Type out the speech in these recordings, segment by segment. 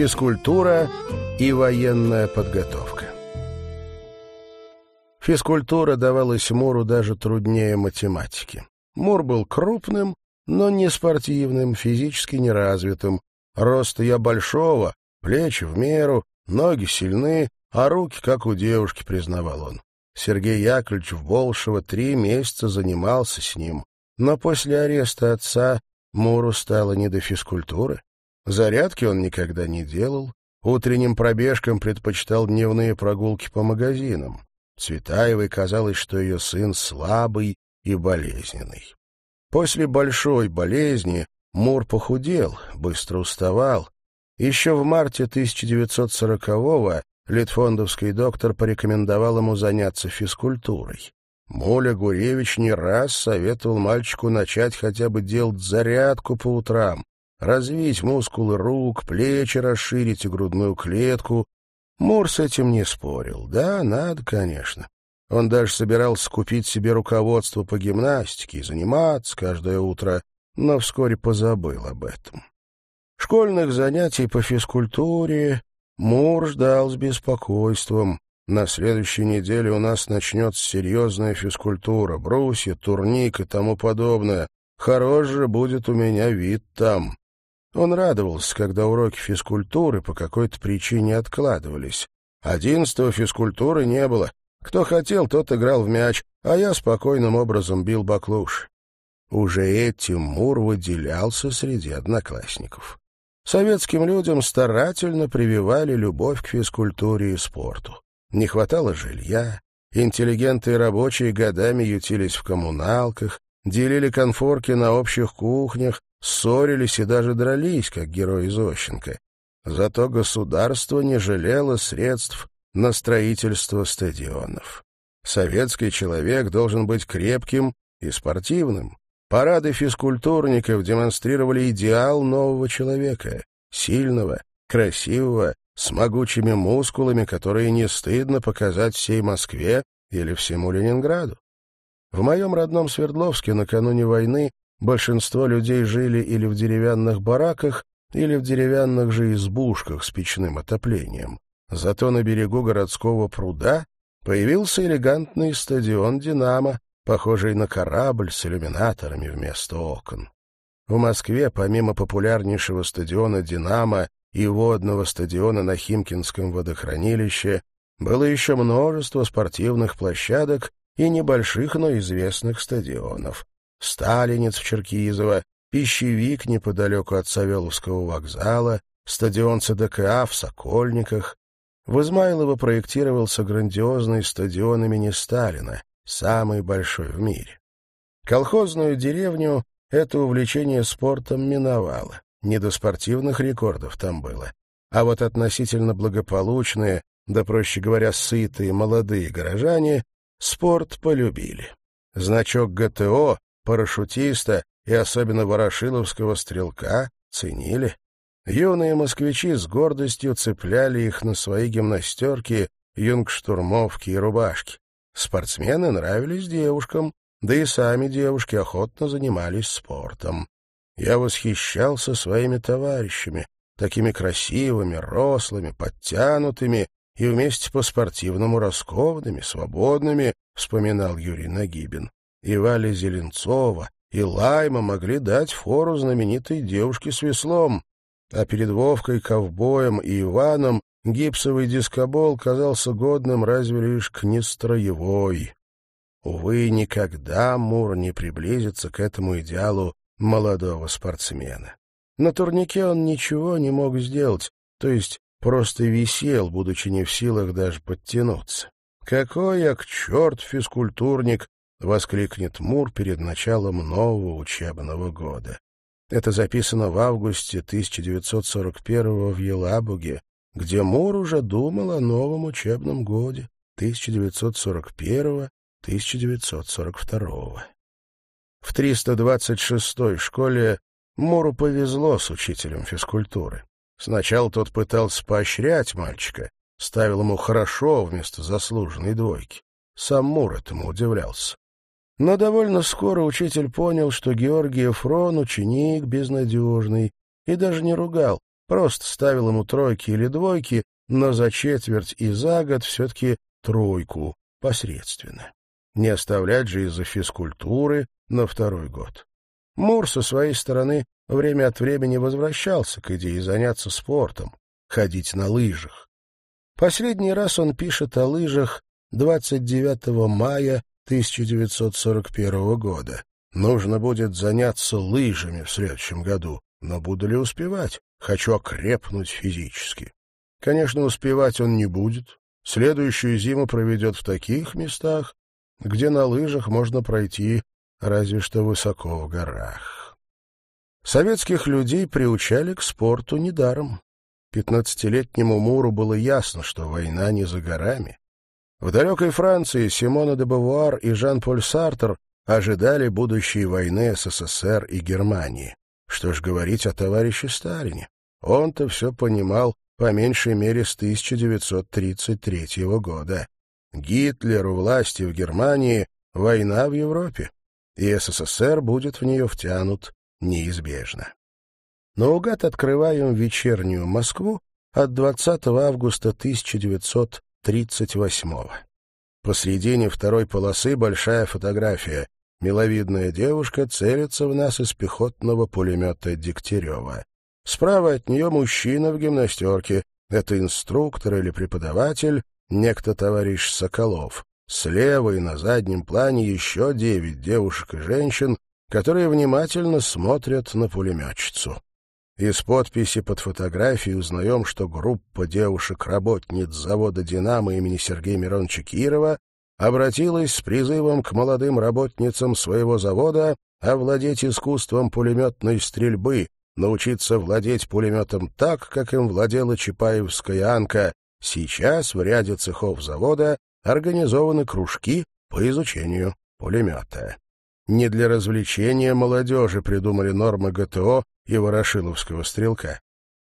Физкультура и военная подготовка. Физкультура давалась Муру даже труднее математики. Мур был крупным, но не спортивным, физически неразвитым. Рост я большого, плечи в меру, ноги сильны, а руки, как у девушки, признавал он. Сергей Яковлевич в Болшево три месяца занимался с ним. Но после ареста отца Муру стало не до физкультуры. Зарядки он никогда не делал, утренним пробежкам предпочитал дневные прогулки по магазинам. Цветаевой казалось, что ее сын слабый и болезненный. После большой болезни Мур похудел, быстро уставал. Еще в марте 1940-го Литфондовский доктор порекомендовал ему заняться физкультурой. Моля Гуревич не раз советовал мальчику начать хотя бы делать зарядку по утрам, развить мускулы рук, плечи расширить и грудную клетку. Мур с этим не спорил. Да, надо, конечно. Он даже собирался купить себе руководство по гимнастике и заниматься каждое утро, но вскоре позабыл об этом. Школьных занятий по физкультуре Мур ждал с беспокойством. На следующей неделе у нас начнется серьезная физкультура, брусья, турник и тому подобное. Хорош же будет у меня вид там. Он радовался, когда уроки физкультуры по какой-то причине откладывались. Одиннадцатого физкультуры не было. Кто хотел, тот играл в мяч, а я спокойным образом бил баклуш. Уже этим Мур выделялся среди одноклассников. Советским людям старательно прививали любовь к физкультуре и спорту. Не хватало жилья, интеллигенты и рабочие годами ютились в коммуналках, делили конфорки на общих кухнях, ссорились и даже дрались, как герой Зощенко. Зато государство не жалело средств на строительство стадионов. Советский человек должен быть крепким и спортивным. Парады физкультурников демонстрировали идеал нового человека, сильного, красивого, с могучими мускулами, которые не стыдно показать всей Москве или всему Ленинграду. В моем родном Свердловске накануне войны большинство людей жили или в деревянных бараках, или в деревянных же избушках с печным отоплением. Зато на берегу городского пруда появился элегантный стадион «Динамо», похожий на корабль с иллюминаторами вместо окон. В Москве, помимо популярнейшего стадиона «Динамо» и водного стадиона на Химкинском водохранилище, было еще множество спортивных площадок и небольших, но известных стадионов. Сталинец в Черкизово, Пищевик неподалеку от Савеловского вокзала, стадион ЦДКА в Сокольниках. В Измайлово проектировался грандиозный стадион имени Сталина, самый большой в мире. Колхозную деревню это увлечение спортом миновало. Не до спортивных рекордов там было. А вот относительно благополучные, да, проще говоря, сытые молодые горожане спорт полюбили. Значок ГТО, парашютиста и особенно ворошиловского стрелка ценили. Юные москвичи с гордостью цепляли их на свои гимнастерки, юнгштурмовки и рубашки. Спортсмены нравились девушкам, да и сами девушки охотно занимались спортом. Я восхищался своими товарищами, такими красивыми, рослыми, подтянутыми и вместе по-спортивному раскованными, свободными, вспоминал Юрий Нагибин. И Валя Зеленцова, и Лайма могли дать фору знаменитой девушке с веслом, а перед Вовкой, Ковбоем и Иваном Гипсовый дискобол казался годным разве лишь к нестроевой. Увы, никогда Мур не приблизится к этому идеалу молодого спортсмена. На турнике он ничего не мог сделать, то есть просто висел, будучи не в силах даже подтянуться. «Какой я к черт физкультурник!» — воскликнет Мур перед началом нового учебного года. Это записано в августе 1941 в Елабуге, где Мур уже думал о новом учебном годе 1941-1942. В 326-й школе Муру повезло с учителем физкультуры. Сначала тот пытался поощрять мальчика, ставил ему хорошо вместо заслуженной двойки. Сам Мур этому удивлялся. Но довольно скоро учитель понял, что Георгий Фрон ученик безнадежный, и даже не ругал, Просто ставил ему тройки или двойки, но за четверть и за год все-таки тройку, посредственно. Не оставлять же из-за физкультуры на второй год. Мур со своей стороны время от времени возвращался к идее заняться спортом, ходить на лыжах. Последний раз он пишет о лыжах 29 мая 1941 года. Нужно будет заняться лыжами в следующем году, но буду ли успевать? Хочу окрепнуть физически. Конечно, успевать он не будет. Следующую зиму проведет в таких местах, где на лыжах можно пройти разве что высоко в горах. Советских людей приучали к спорту недаром. Пятнадцатилетнему Муру было ясно, что война не за горами. В далекой Франции Симона де Бавуар и Жан-Поль Сартер ожидали будущей войны СССР и Германии. Что ж говорить о товарище Сталине? Он-то все понимал по меньшей мере с 1933 года. Гитлер у власти в Германии, война в Европе, и СССР будет в нее втянут неизбежно. Наугад открываем вечернюю Москву от 20 августа 1938 Посредине второй полосы большая фотография. Миловидная девушка целится в нас из пехотного пулемета Дегтярева. Справа от нее мужчина в гимнастерке. Это инструктор или преподаватель, некто товарищ Соколов. Слева и на заднем плане еще девять девушек и женщин, которые внимательно смотрят на пулеметчицу. Из подписи под фотографией узнаем, что группа девушек-работниц завода «Динамо» имени Сергея Мироновича Кирова обратилась с призывом к молодым работницам своего завода овладеть искусством пулеметной стрельбы, научиться владеть пулеметом так, как им владела Чапаевская Анка. Сейчас в ряде цехов завода организованы кружки по изучению пулемета. Не для развлечения молодежи придумали нормы ГТО и Ворошиловского стрелка.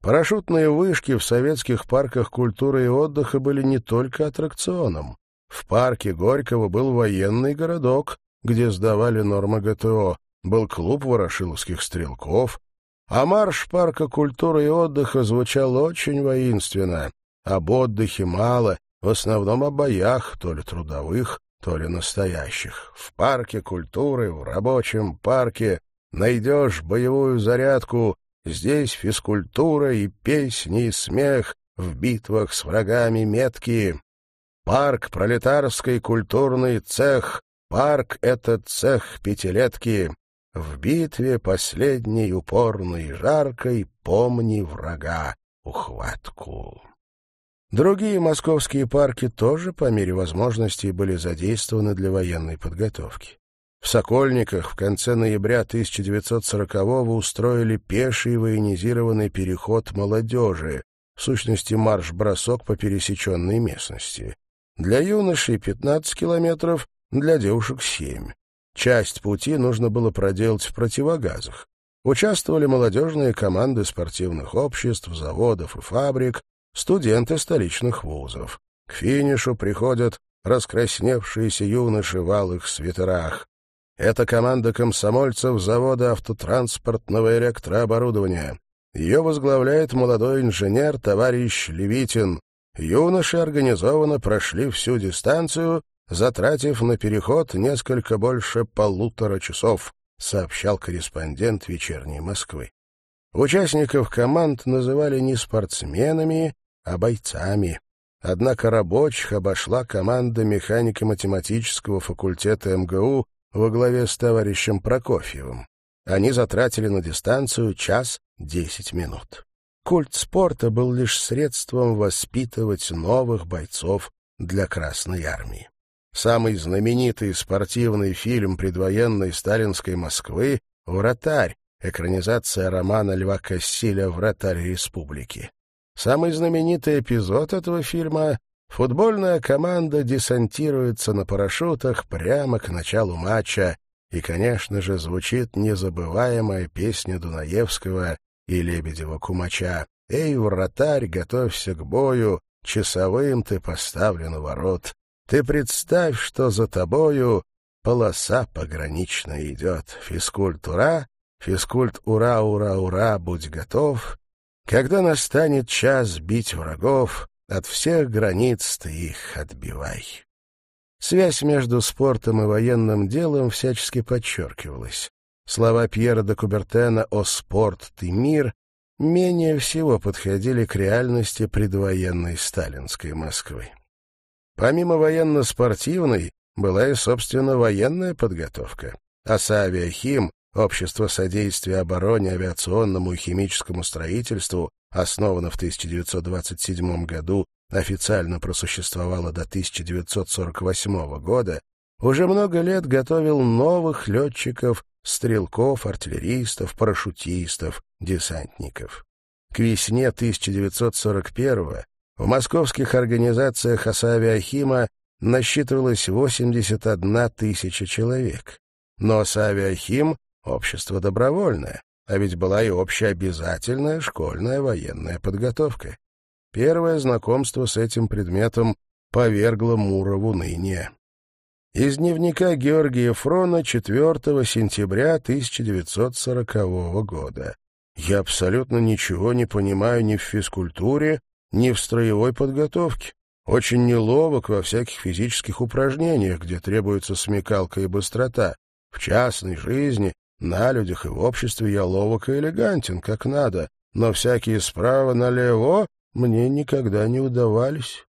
Парашютные вышки в советских парках культуры и отдыха были не только аттракционом. В парке Горького был военный городок, где сдавали нормы ГТО, был клуб ворошиловских стрелков, а марш парка культуры и отдыха звучал очень воинственно. Об отдыхе мало, в основном о боях, то ли трудовых, то ли настоящих. В парке культуры, в рабочем парке найдешь боевую зарядку, здесь физкультура и песни, и смех, в битвах с врагами меткие. Парк — пролетарский культурный цех, парк — это цех пятилетки. В битве последней упорной жаркой помни врага ухватку. Другие московские парки тоже по мере возможностей были задействованы для военной подготовки. В Сокольниках в конце ноября 1940-го устроили пеший военизированный переход молодежи, в сущности марш-бросок по пересеченной местности. Для юношей 15 километров, для девушек 7. Часть пути нужно было проделать в противогазах. Участвовали молодежные команды спортивных обществ, заводов и фабрик, студенты столичных вузов. К финишу приходят раскрасневшиеся юноши в алых свитерах. Это команда комсомольцев завода автотранспортного электрооборудования. Ее возглавляет молодой инженер товарищ Левитин, Юноши организованно прошли всю дистанцию, затратив на переход несколько больше полутора часов, сообщал корреспондент «Вечерней Москвы». Участников команд называли не спортсменами, а бойцами. Однако рабочих обошла команда механико-математического факультета МГУ во главе с товарищем Прокофьевым. Они затратили на дистанцию час десять минут. Культ спорта был лишь средством воспитывать новых бойцов для Красной Армии. Самый знаменитый спортивный фильм предвоенной сталинской Москвы «Вратарь», экранизация романа Льва Кассиля «Вратарь республики». Самый знаменитый эпизод этого фильма — футбольная команда десантируется на парашютах прямо к началу матча, и, конечно же, звучит незабываемая песня Дунаевского и Лебедева-Кумача. «Эй, вратарь, готовься к бою, часовым ты поставлен у ворот. Ты представь, что за тобою полоса пограничная идет. Физкульт, ура! Физкульт, ура, ура, ура, будь готов!» Когда настанет час бить врагов, от всех границ ты их отбивай. Связь между спортом и военным делом всячески подчеркивалась. Слова Пьера де Кубертена «О спорт, ты мир» менее всего подходили к реальности предвоенной сталинской Москвы. Помимо военно-спортивной, была и, собственно, военная подготовка. Асавиахим, Общество содействия обороне, авиационному и химическому строительству, основано в 1927 году, официально просуществовало до 1948 года, уже много лет готовил новых летчиков, стрелков, артиллеристов, парашютистов, десантников. К весне 1941 в московских организациях Асавиахима насчитывалось 81 тысяча человек. Но Асавиахим — общество добровольное, а ведь была и общеобязательная школьная военная подготовка. Первое знакомство с этим предметом повергло Мура в уныние. Из дневника Георгия Фрона 4 сентября 1940 года. «Я абсолютно ничего не понимаю ни в физкультуре, ни в строевой подготовке. Очень неловок во всяких физических упражнениях, где требуется смекалка и быстрота. В частной жизни, на людях и в обществе я ловок и элегантен, как надо, но всякие справа налево мне никогда не удавались.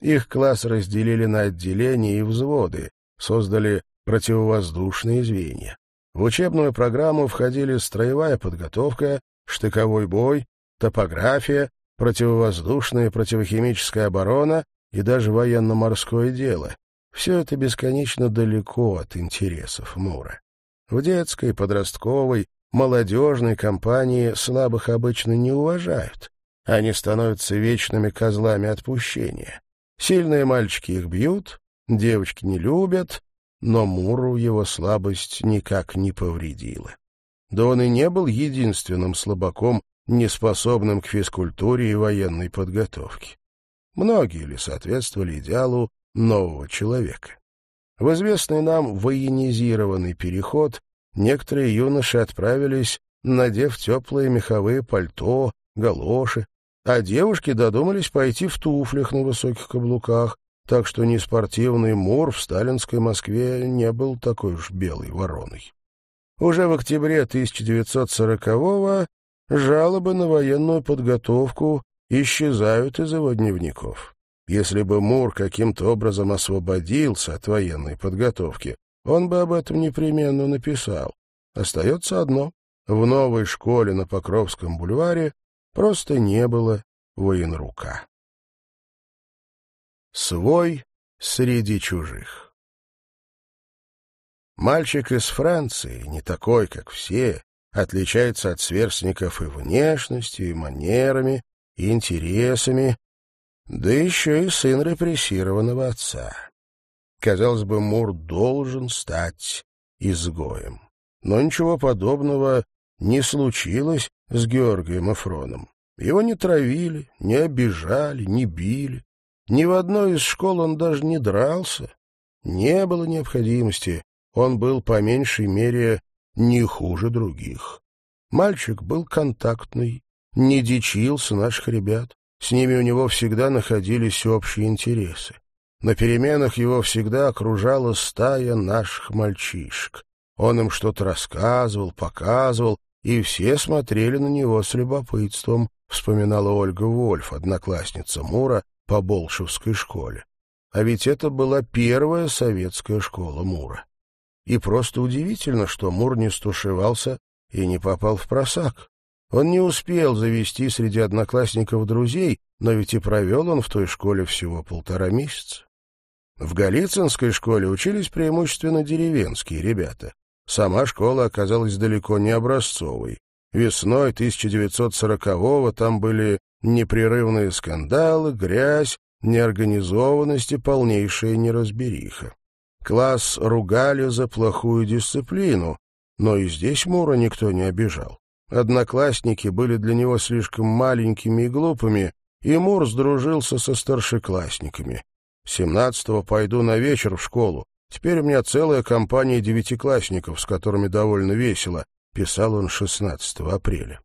Их класс разделили на отделения и взводы, создали противовоздушные звенья. В учебную программу входили строевая подготовка, штыковой бой, топография, противовоздушная и противохимическая оборона и даже военно-морское дело. Все это бесконечно далеко от интересов Мура. В детской, подростковой, молодежной компании слабых обычно не уважают. Они становятся вечными козлами отпущения. Сильные мальчики их бьют, девочки не любят, но Муру его слабость никак не повредила. Да он и не был единственным слабаком неспособным к физкультуре и военной подготовке. Многие ли соответствовали идеалу нового человека? В известный нам военизированный переход некоторые юноши отправились, надев теплые меховые пальто, галоши, а девушки додумались пойти в туфлях на высоких каблуках, так что неспортивный мур в сталинской Москве не был такой уж белой вороной. Уже в октябре 1940-го жалобы на военную подготовку исчезают из его дневников. Если бы Мур каким-то образом освободился от военной подготовки, он бы об этом непременно написал. Остается одно. В новой школе на Покровском бульваре просто не было военрука. Свой среди чужих. Мальчик из Франции, не такой, как все, отличается от сверстников и внешностью, и манерами, и интересами, да еще и сын репрессированного отца. Казалось бы, Мур должен стать изгоем. Но ничего подобного не случилось с Георгием Эфроном. Его не травили, не обижали, не били. Ни в одной из школ он даже не дрался. Не было необходимости. Он был, по меньшей мере, не хуже других. Мальчик был контактный, не дичился наших ребят. С ними у него всегда находились общие интересы. На переменах его всегда окружала стая наших мальчишек. Он им что-то рассказывал, показывал, и все смотрели на него с любопытством, вспоминала Ольга Вольф, одноклассница Мура по Болшевской школе. А ведь это была первая советская школа Мура. И просто удивительно, что Мур не стушевался и не попал в просак. Он не успел завести среди одноклассников друзей, но ведь и провел он в той школе всего полтора месяца. В Голицынской школе учились преимущественно деревенские ребята. Сама школа оказалась далеко не образцовой. Весной 1940-го там были непрерывные скандалы, грязь, неорганизованность и полнейшая неразбериха. Класс ругали за плохую дисциплину, но и здесь Мура никто не обижал. Одноклассники были для него слишком маленькими и глупыми, и Мур сдружился со старшеклассниками. Семнадцатого пойду на вечер в школу. Теперь у меня целая компания девятиклассников, с которыми довольно весело, писал он 16 апреля.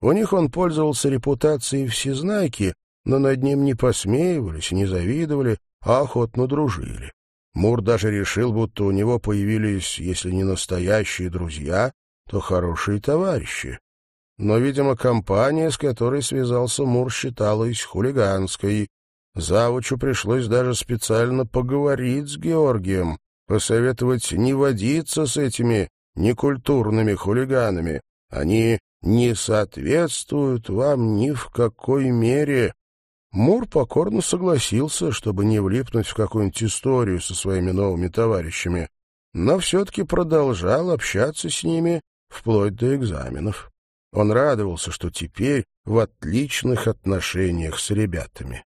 У них он пользовался репутацией всезнайки, но над ним не посмеивались, не завидовали, а охотно дружили. Мур даже решил, будто у него появились, если не настоящие друзья, то хорошие товарищи. Но, видимо, компания, с которой связался Мур, считалась хулиганской. Завучу пришлось даже специально поговорить с Георгием, посоветовать не водиться с этими некультурными хулиганами. Они не соответствуют вам ни в какой мере. Мур покорно согласился, чтобы не влипнуть в какую-нибудь историю со своими новыми товарищами, но все-таки продолжал общаться с ними вплоть до экзаменов. Он радовался, что теперь в отличных отношениях с ребятами.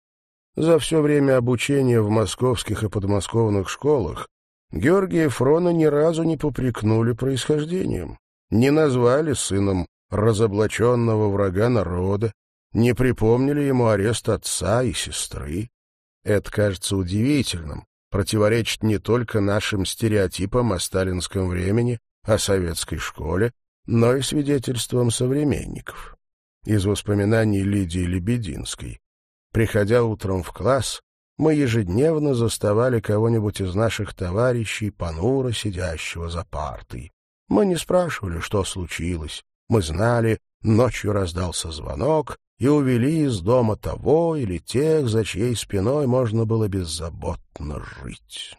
За все время обучения в московских и подмосковных школах Георгия Фрона ни разу не попрекнули происхождением, не назвали сыном разоблаченного врага народа, не припомнили ему арест отца и сестры. Это кажется удивительным, противоречит не только нашим стереотипам о сталинском времени, о советской школе, но и свидетельством современников. Из воспоминаний Лидии Лебединской. Приходя утром в класс, мы ежедневно заставали кого-нибудь из наших товарищей, понуро сидящего за партой. Мы не спрашивали, что случилось. Мы знали, ночью раздался звонок, и увели из дома того или тех, за чьей спиной можно было беззаботно жить.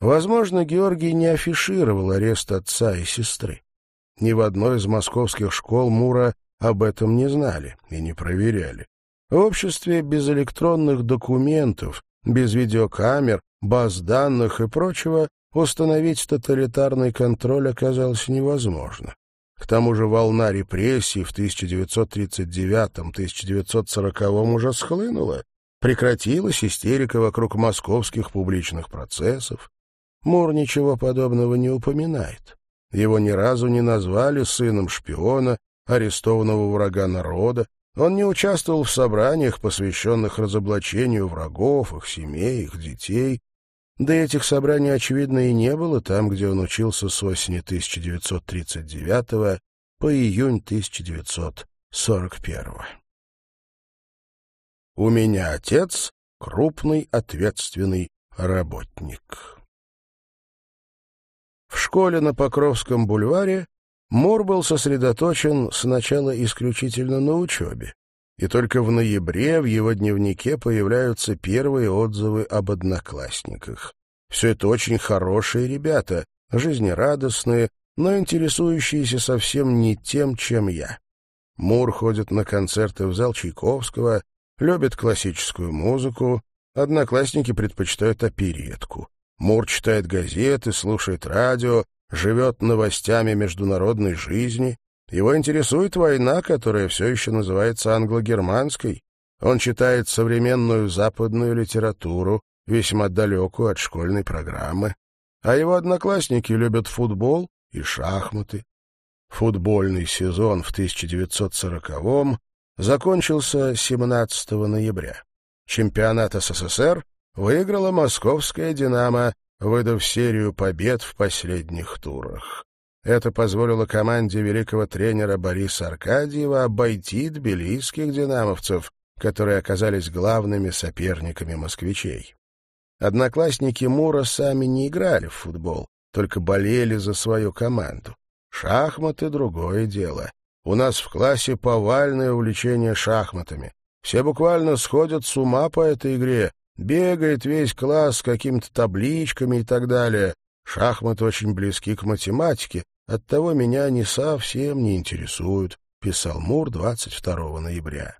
Возможно, Георгий не афишировал арест отца и сестры. Ни в одной из московских школ Мура об этом не знали и не проверяли. В обществе без электронных документов, без видеокамер, баз данных и прочего установить тоталитарный контроль оказалось невозможно. К тому же волна репрессий в 1939-1940 уже схлынула, прекратилась истерика вокруг московских публичных процессов. Мур ничего подобного не упоминает. Его ни разу не назвали сыном шпиона, арестованного врага народа. Он не участвовал в собраниях, посвященных разоблачению врагов, их семей, их детей. Да этих собраний, очевидно, и не было там, где он учился с осени 1939 по июнь 1941. У меня отец — крупный ответственный работник. Школе на Покровском бульваре Мур был сосредоточен сначала исключительно на учебе, и только в ноябре в его дневнике появляются первые отзывы об одноклассниках. Все это очень хорошие ребята, жизнерадостные, но интересующиеся совсем не тем, чем я. Мур ходит на концерты в зал Чайковского, любит классическую музыку, одноклассники предпочитают оперетку. Мур читает газеты, слушает радио, живет новостями международной жизни. Его интересует война, которая все еще называется англо-германской. Он читает современную западную литературу, весьма далекую от школьной программы. А его одноклассники любят футбол и шахматы. Футбольный сезон в 1940-м закончился 17 ноября. Чемпионат СССР выиграла московская «Динамо», выдав серию побед в последних турах. Это позволило команде великого тренера Бориса Аркадьева обойти тбилисских «Динамовцев», которые оказались главными соперниками москвичей. Одноклассники Мура сами не играли в футбол, только болели за свою команду. Шахматы — другое дело. У нас в классе повальное увлечение шахматами. Все буквально сходят с ума по этой игре, Бегает весь класс с какими-то табличками и так далее. Шахматы очень близки к математике, оттого меня они совсем не интересуют, писал Мур 22 ноября.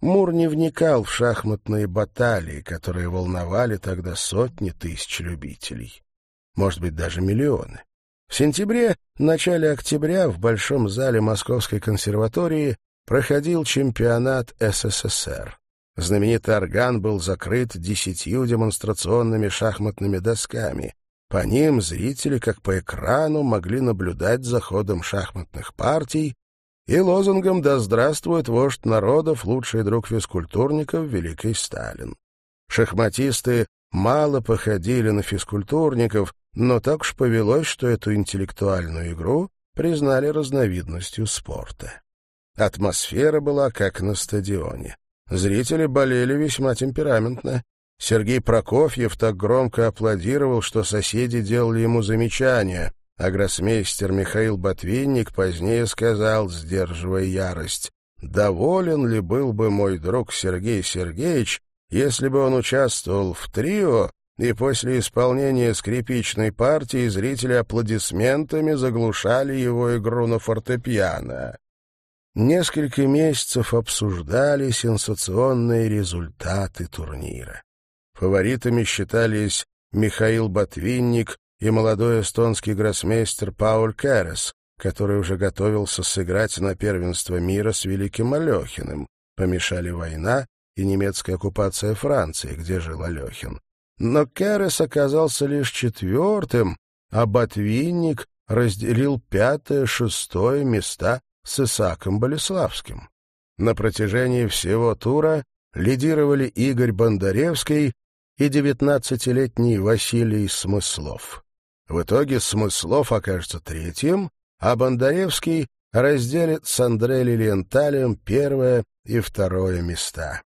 Мур не вникал в шахматные баталии, которые волновали тогда сотни тысяч любителей. Может быть, даже миллионы. В сентябре, начале октября в Большом зале Московской консерватории проходил чемпионат СССР. Знаменитый орган был закрыт десятью демонстрационными шахматными досками. По ним зрители, как по экрану, могли наблюдать за ходом шахматных партий и лозунгом «Да здравствует вождь народов, лучший друг физкультурников, великий Сталин». Шахматисты мало походили на физкультурников, но так уж повелось, что эту интеллектуальную игру признали разновидностью спорта. Атмосфера была как на стадионе. Зрители болели весьма темпераментно. Сергей Прокофьев так громко аплодировал, что соседи делали ему замечания, а Михаил Ботвинник позднее сказал, сдерживая ярость, «Доволен ли был бы мой друг Сергей Сергеевич, если бы он участвовал в трио, и после исполнения скрипичной партии зрители аплодисментами заглушали его игру на фортепиано?» Несколько месяцев обсуждали сенсационные результаты турнира. Фаворитами считались Михаил Ботвинник и молодой эстонский гроссмейстер Пауль Керес, который уже готовился сыграть на первенство мира с Великим Алехиным. Помешали война и немецкая оккупация Франции, где жил Алехин. Но Керес оказался лишь четвертым, а Ботвинник разделил пятое-шестое места с Исаком Болеславским. На протяжении всего тура лидировали Игорь Бондаревский и девятнадцатилетний Василий Смыслов. В итоге Смыслов окажется третьим, а Бондаревский разделит с Андре Лилиенталем первое и второе места.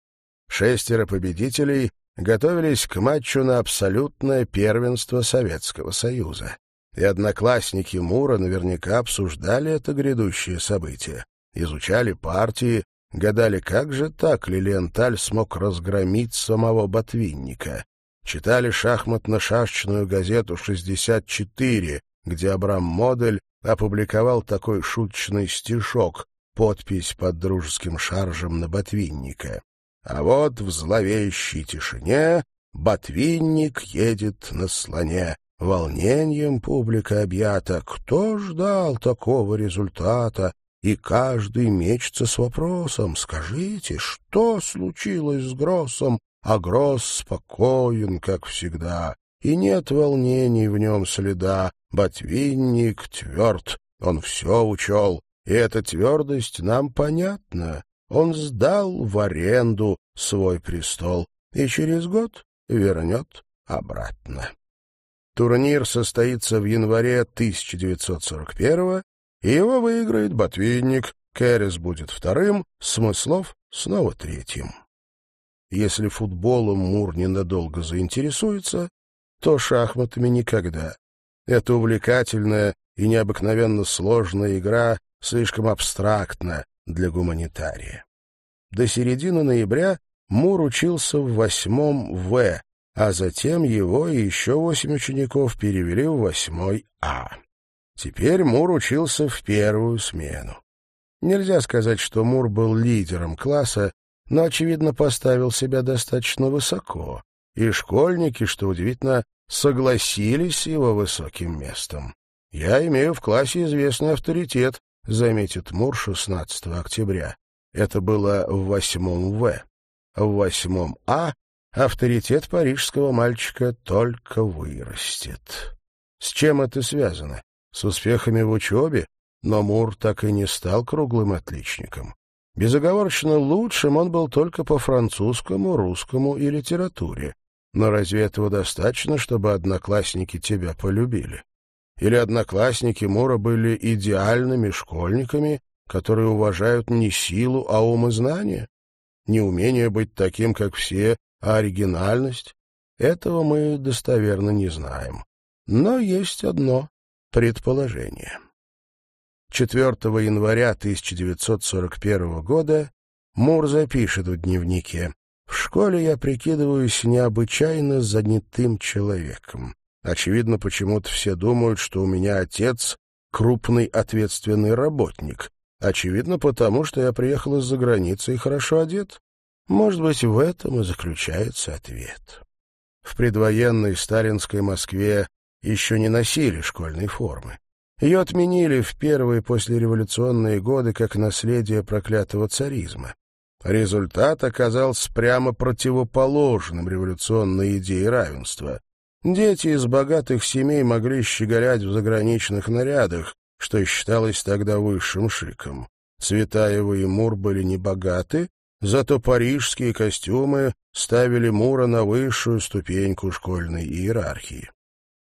Шестеро победителей готовились к матчу на абсолютное первенство Советского Союза. И одноклассники Мура наверняка обсуждали это грядущее событие, изучали партии, Гадали, как же так Лилиенталь смог разгромить самого Ботвинника. Читали шахматно-шашечную газету «64», где Абрам Модель опубликовал такой шуточный стишок, подпись под дружеским шаржем на Ботвинника. А вот в зловещей тишине Ботвинник едет на слоне. Волнением публика объята. Кто ждал такого результата? и каждый мечется с вопросом «Скажите, что случилось с Гроссом?» А Гросс спокоен, как всегда, и нет волнений в нем следа. Ботвинник тверд, он все учел, и эта твердость нам понятна. Он сдал в аренду свой престол и через год вернет обратно. Турнир состоится в январе 1941 и его выиграет Ботвинник, Керрис будет вторым, Смыслов снова третьим. Если футболом Мур ненадолго заинтересуется, то шахматами никогда. Эта увлекательная и необыкновенно сложная игра слишком абстрактна для гуманитария. До середины ноября Мур учился в восьмом В, а затем его и еще восемь учеников перевели в восьмой А. Теперь Мур учился в первую смену. Нельзя сказать, что Мур был лидером класса, но, очевидно, поставил себя достаточно высоко, и школьники, что удивительно, согласились с его высоким местом. «Я имею в классе известный авторитет», — заметит Мур 16 октября. Это было в восьмом В. В восьмом А авторитет парижского мальчика только вырастет. С чем это связано? с успехами в учебе, но Мур так и не стал круглым отличником. Безоговорочно лучшим он был только по французскому, русскому и литературе. Но разве этого достаточно, чтобы одноклассники тебя полюбили? Или одноклассники Мура были идеальными школьниками, которые уважают не силу, а ум и знания? Не умение быть таким, как все, а оригинальность? Этого мы достоверно не знаем. Но есть одно Предположение. 4 января 1941 года Мур запишет в дневнике «В школе я прикидываюсь необычайно занятым человеком. Очевидно, почему-то все думают, что у меня отец — крупный ответственный работник. Очевидно, потому что я приехал из-за границы и хорошо одет. Может быть, в этом и заключается ответ». В предвоенной сталинской Москве еще не носили школьной формы. Ее отменили в первые послереволюционные годы как наследие проклятого царизма. Результат оказался прямо противоположным революционной идее равенства. Дети из богатых семей могли щеголять в заграничных нарядах, что считалось тогда высшим шиком. Цветаева и Мур были небогаты, зато парижские костюмы ставили Мура на высшую ступеньку школьной иерархии.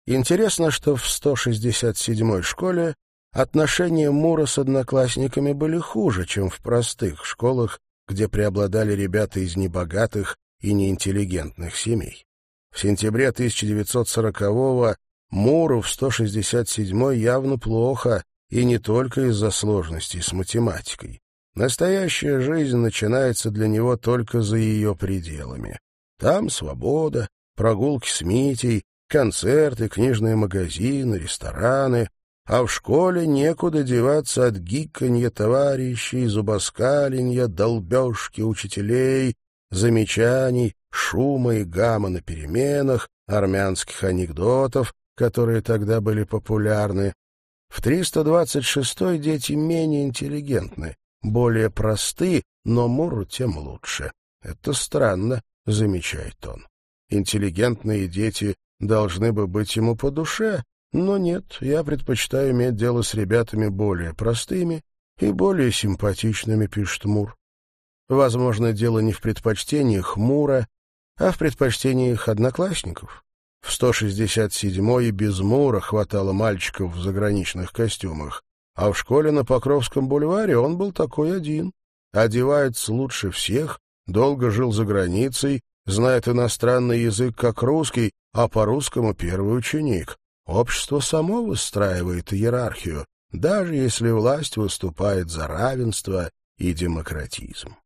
Интересно, что в 167-й школе отношения Мура с одноклассниками были хуже, чем в простых школах, где преобладали ребята из небогатых и неинтеллигентных семей. В сентябре 1940-го Муру в 167-й явно плохо, и не только из-за сложностей с математикой. Настоящая жизнь начинается для него только за ее пределами. Там свобода, прогулки с Митей, концерты, книжные магазины, рестораны, а в школе некуда деваться от гиканья товарищей, зубоскаленья, долбежки учителей, замечаний, шума и гамма на переменах, армянских анекдотов, которые тогда были популярны. В 326-й дети менее интеллигентны, более просты, но Муру тем лучше. Это странно, замечает он. Интеллигентные дети должны бы быть ему по душе, но нет, я предпочитаю иметь дело с ребятами более простыми и более симпатичными, пишет Мур. Возможно, дело не в предпочтениях Мура, а в предпочтениях одноклассников. В 167-й без Мура хватало мальчиков в заграничных костюмах, а в школе на Покровском бульваре он был такой один. Одевается лучше всех, долго жил за границей, знает иностранный язык как русский, а по-русскому первый ученик. Общество само выстраивает иерархию, даже если власть выступает за равенство и демократизм.